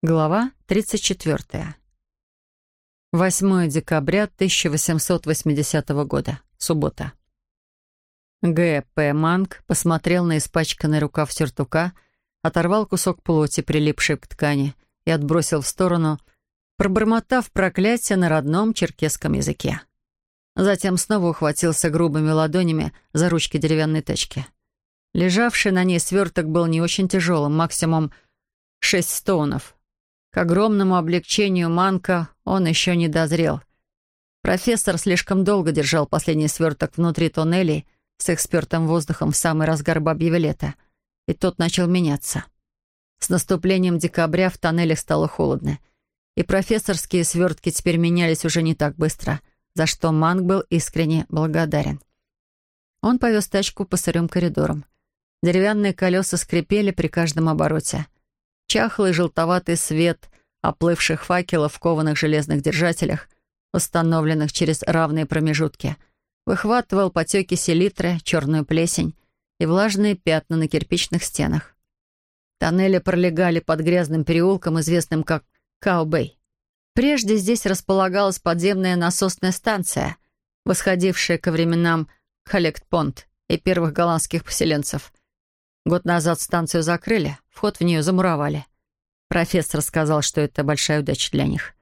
Глава 34. 8 декабря 1880 года. Суббота. Г. П. Манг посмотрел на испачканный рукав сюртука, оторвал кусок плоти, прилипший к ткани, и отбросил в сторону, пробормотав проклятие на родном черкесском языке. Затем снова ухватился грубыми ладонями за ручки деревянной тачки. Лежавший на ней сверток был не очень тяжелым, максимум шесть стоунов — к огромному облегчению Манка он еще не дозрел. Профессор слишком долго держал последний сверток внутри тоннелей с их спертым воздухом в самый разгар бабьего лета, и тот начал меняться. С наступлением декабря в тоннелях стало холодно, и профессорские свертки теперь менялись уже не так быстро, за что Манг был искренне благодарен. Он повез тачку по сырым коридорам. Деревянные колеса скрипели при каждом обороте — Чахлый желтоватый свет оплывших факелов в кованых железных держателях, установленных через равные промежутки, выхватывал потеки селитры, черную плесень и влажные пятна на кирпичных стенах. Тоннели пролегали под грязным переулком, известным как Каубей. Прежде здесь располагалась подземная насосная станция, восходившая ко временам Халектпонт и первых голландских поселенцев. Год назад станцию закрыли, вход в нее замуровали. Профессор сказал, что это большая удача для них.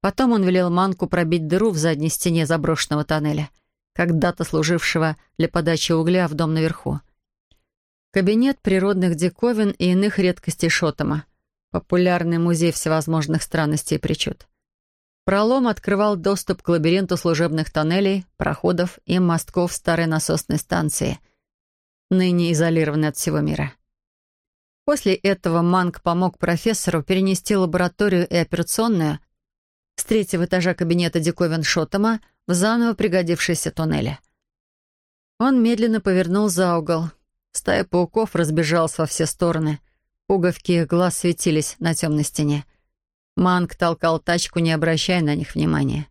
Потом он велел Манку пробить дыру в задней стене заброшенного тоннеля, когда-то служившего для подачи угля в дом наверху. Кабинет природных диковин и иных редкостей Шотома. Популярный музей всевозможных странностей и причуд. Пролом открывал доступ к лабиринту служебных тоннелей, проходов и мостков старой насосной станции — ныне изолированы от всего мира. После этого Манг помог профессору перенести лабораторию и операционную с третьего этажа кабинета диковин Шотома в заново пригодившиеся туннели. Он медленно повернул за угол. Стая пауков разбежалась во все стороны. Пуговки их глаз светились на темной стене. Манг толкал тачку, не обращая на них внимания.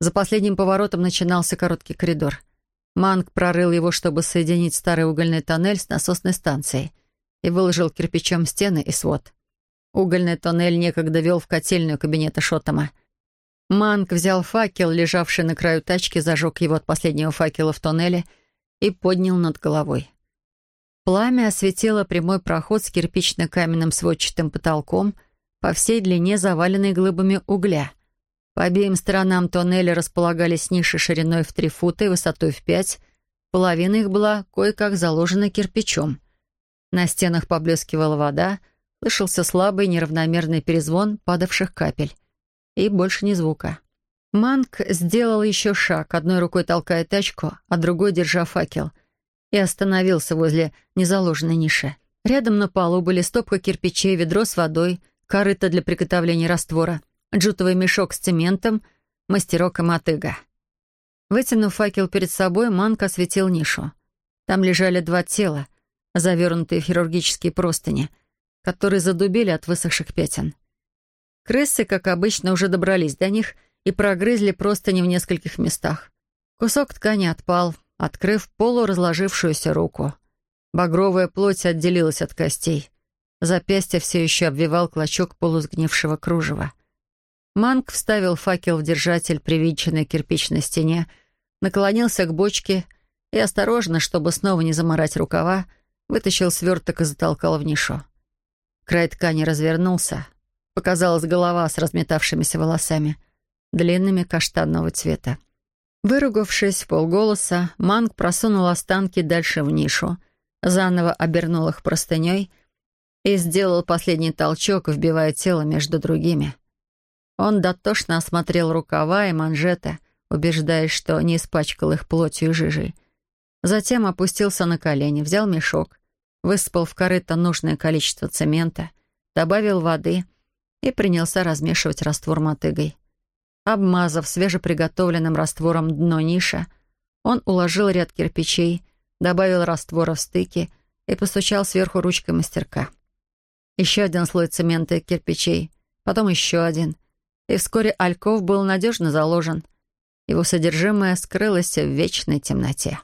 За последним поворотом начинался короткий коридор. Манг прорыл его, чтобы соединить старый угольный тоннель с насосной станцией, и выложил кирпичом стены и свод. Угольный тоннель некогда вел в котельную кабинета Шоттома. Манг взял факел, лежавший на краю тачки, зажег его от последнего факела в тоннеле и поднял над головой. Пламя осветило прямой проход с кирпично-каменным сводчатым потолком по всей длине, заваленной глыбами угля — по обеим сторонам тоннеля располагались ниши шириной в три фута и высотой в пять. Половина их была кое-как заложена кирпичом. На стенах поблескивала вода, слышался слабый неравномерный перезвон падавших капель. И больше ни звука. Манк сделал еще шаг, одной рукой толкая тачку, а другой держа факел, и остановился возле незаложенной ниши. Рядом на полу были стопка кирпичей, ведро с водой, корыто для приготовления раствора — джутовый мешок с цементом, мастерок и мотыга. Вытянув факел перед собой, Манк осветил нишу. Там лежали два тела, завернутые в хирургические простыни, которые задубели от высохших пятен. Крысы, как обычно, уже добрались до них и прогрызли простыни в нескольких местах. Кусок ткани отпал, открыв полуразложившуюся руку. Багровая плоть отделилась от костей. Запястье все еще обвивал клочок полусгнившего кружева. Манг вставил факел в держатель привинченной кирпичной стене, наклонился к бочке и осторожно, чтобы снова не заморать рукава, вытащил сверток и затолкал в нишу. Край ткани развернулся. Показалась голова с разметавшимися волосами, длинными каштанного цвета. Выругавшись в полголоса, Манг просунул останки дальше в нишу, заново обернул их простыней и сделал последний толчок, вбивая тело между другими — он дотошно осмотрел рукава и манжеты, убеждаясь, что не испачкал их плотью и жижей. Затем опустился на колени, взял мешок, высыпал в корыто нужное количество цемента, добавил воды и принялся размешивать раствор мотыгой. Обмазав свежеприготовленным раствором дно ниша, он уложил ряд кирпичей, добавил раствора в стыки и постучал сверху ручкой мастерка. Еще один слой цемента и кирпичей, потом еще один — и вскоре Альков был надежно заложен. Его содержимое скрылось в вечной темноте.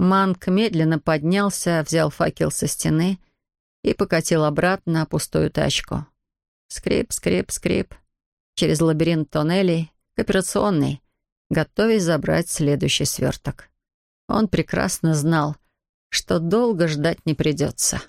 Манк медленно поднялся, взял факел со стены и покатил обратно пустую тачку. Скрип, скрип, скрип. Через лабиринт тоннелей к операционной, готовясь забрать следующий сверток. Он прекрасно знал, что долго ждать не придется.